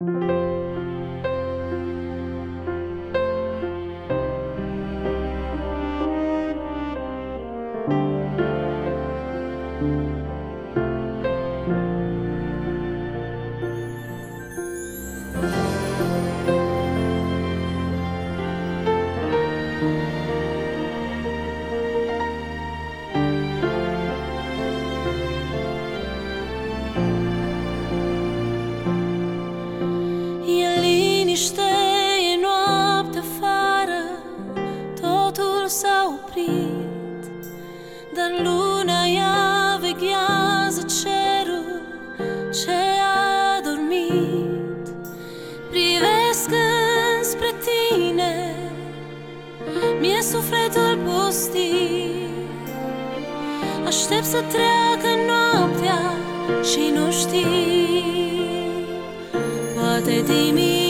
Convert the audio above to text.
E liniște, e noapte afară Totul s-a oprit. Dar luna ea veghează cerul Ce a dormit. Privesc înspre tine Mi-e sufletul pustit. Aștept să treacă noaptea și nu știi Poate dimineața